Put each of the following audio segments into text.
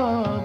todo.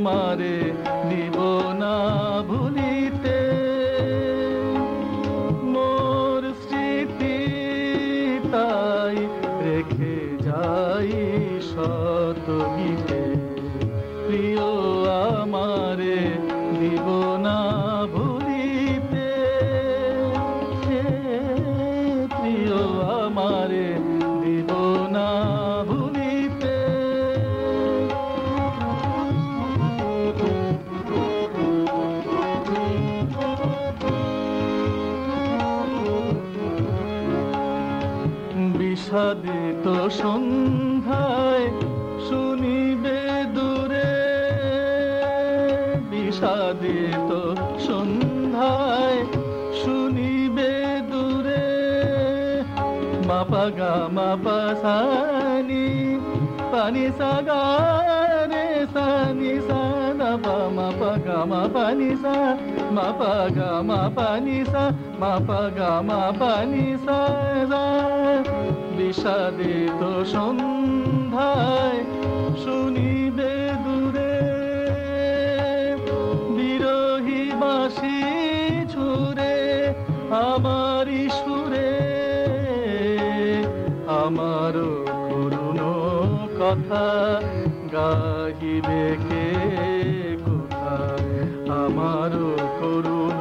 हमारे সাদিত সন্ধ্যায় শুনিবে দূরে। বিষাদিত সন্ধ্যায় শুনিবে দূরে। মাপা গা, মাপা সানি, পানি সাগা রে সানি সানা পা মাপা গা, মাপা নিসা মাপা গা, মাপা নিসা মাপা গা, মাপা সা। বিষাদিত সন্ধ্যায় শুনিবে দূরে। বিরোহী বাসি ছুরে আমারই সুরে। আমার পুরনো কথা গাহিবে কে কোথায়? আমার করুণ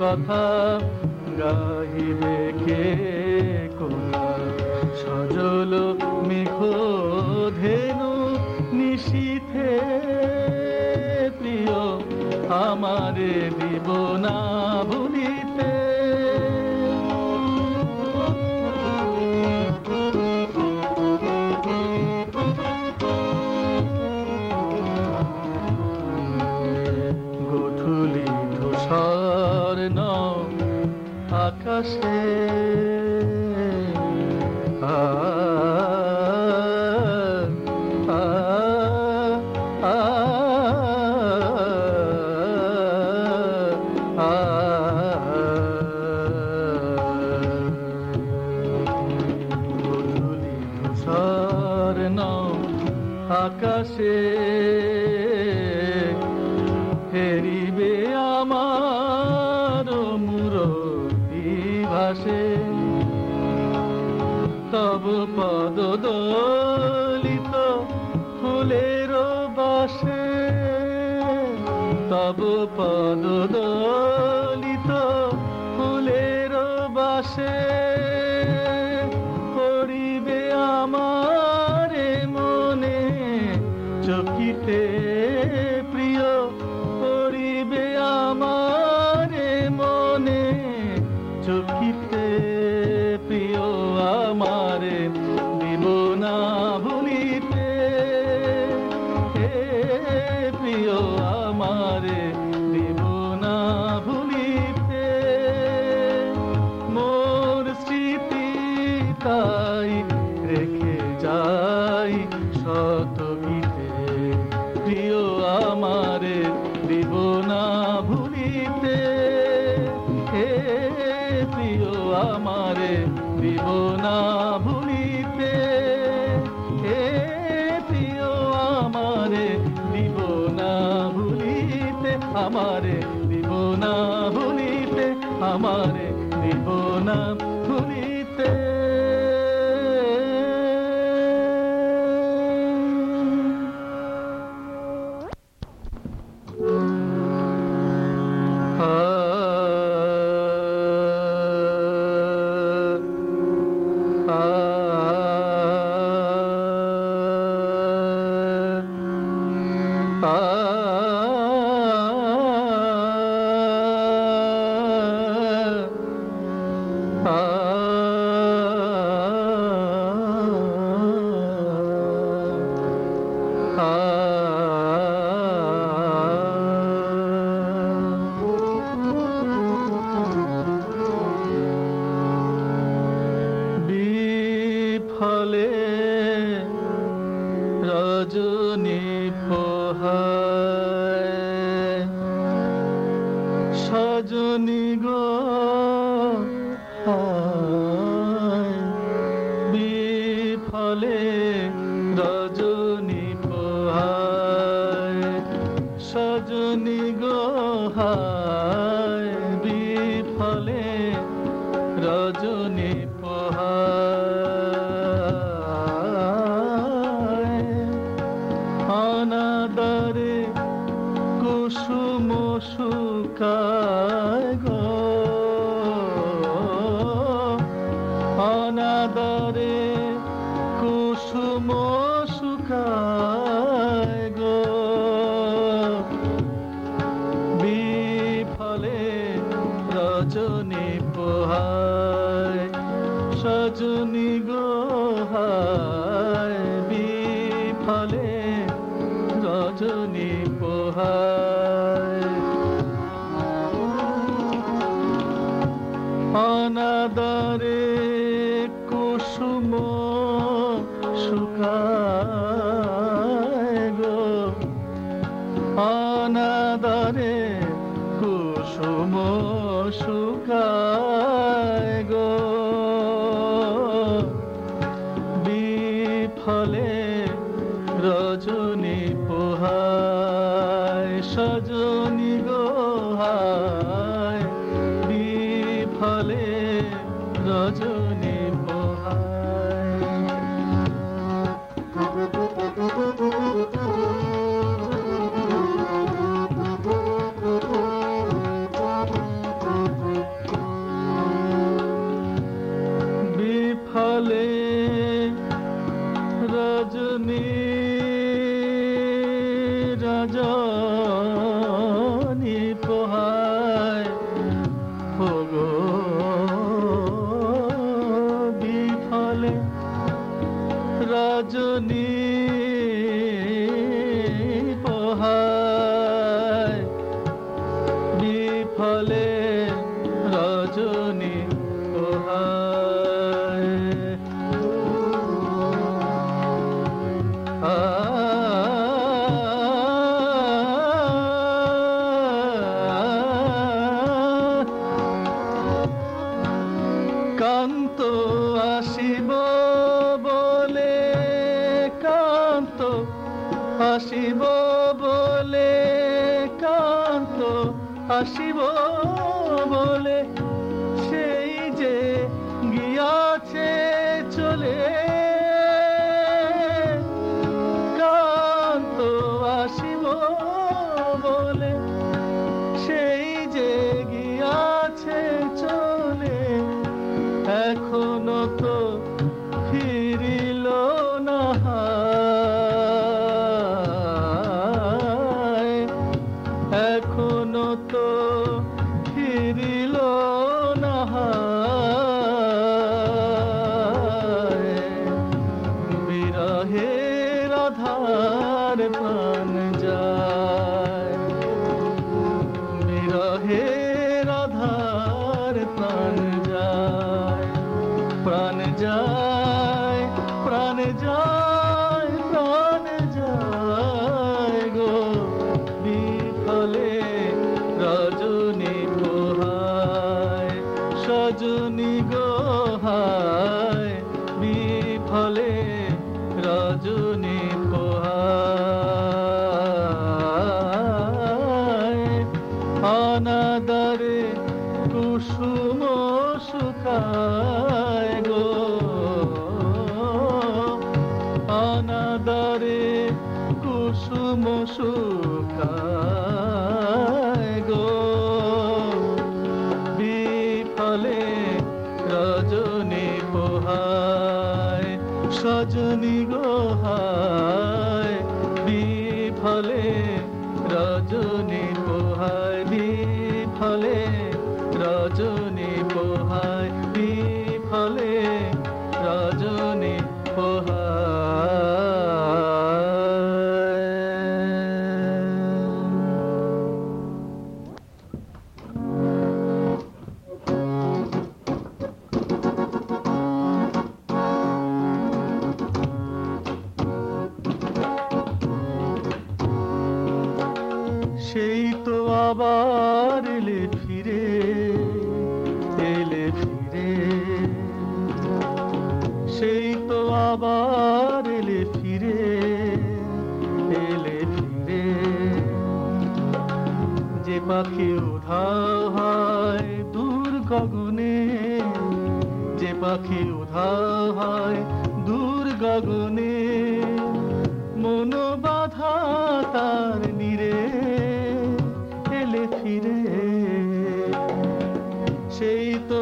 কথা গাহিবে কে আমারে দিব না ভুলিতে। গধুলি ধূসর ন আকাশে ফুলের বাসে তব পদদা যাই রেখে যাই শত সজনী গো ফলে রজনী শিব বলে সেই যে গিয়াছে দানাদারে কুসুম সুখা। আবার এলে ফিরে এলে ফিরে সেই তো আবার এলে ফিরে এলে ফিরে যে পাখি উধার achei tão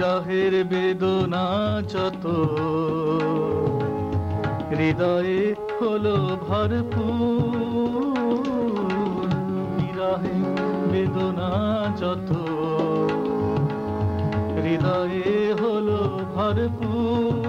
বিরহের বেদনা যত। হৃদয়ে হলো ভরপুর বেদনা যত। হৃদয়ে হলো ভরপুর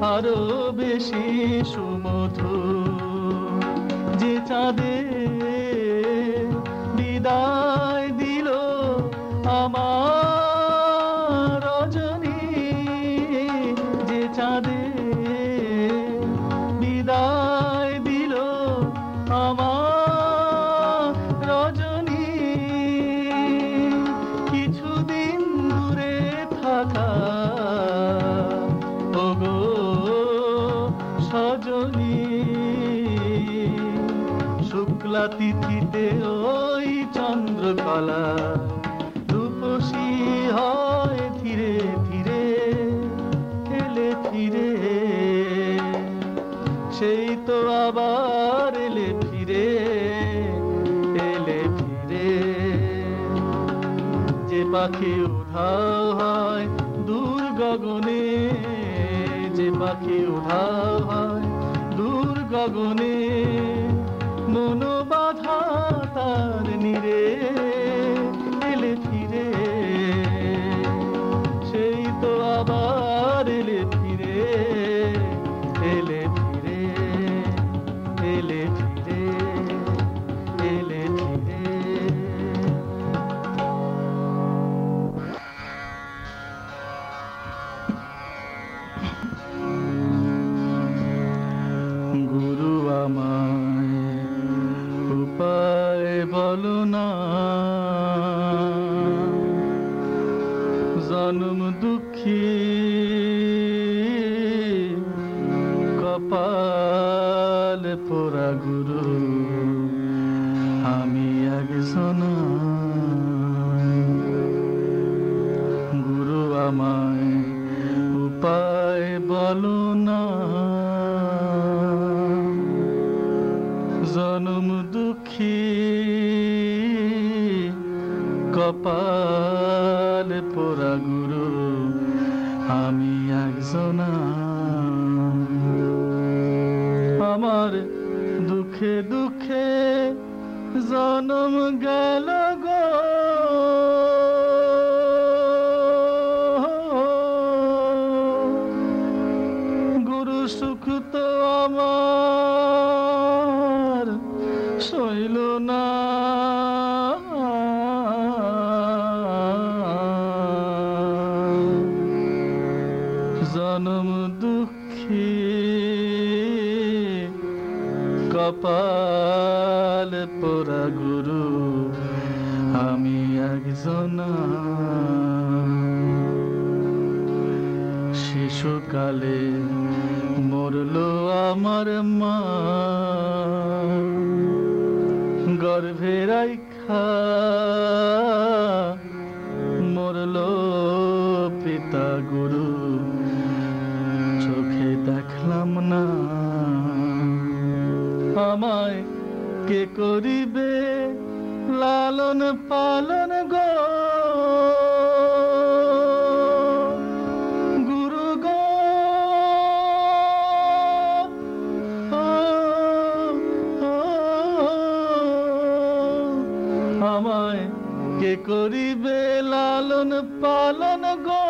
আরও বেশি সুমধুর। যে চাঁদে বিদায় যে পাখি উধাও হয় দূর গগনে যে পাখি উধাও হয় দূর গগনে মনোবাধা তার নিরে বলো না। জন্ম দুঃখী। দুঃখে দুঃখে জনম গেল শিশুকালে মরলো আমার মা। গর্ভে রাইখা মরলো পিতা গুরু। চোখে দেখলাম না। আমায় কে করিবে? লালন পালন করিবে লালন পালন গো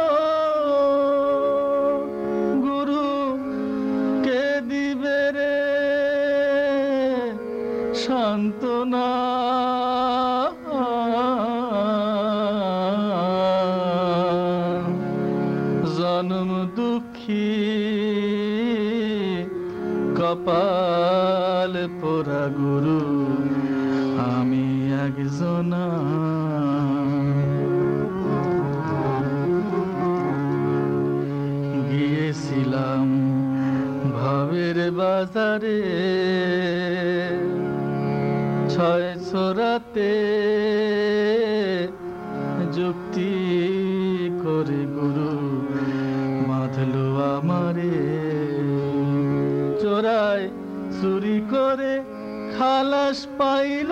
ছয় ছোড়াতে যুক্তি করে গুরু বাঁধলো আমারে। চোরাই চুরি করে খালাস পাইল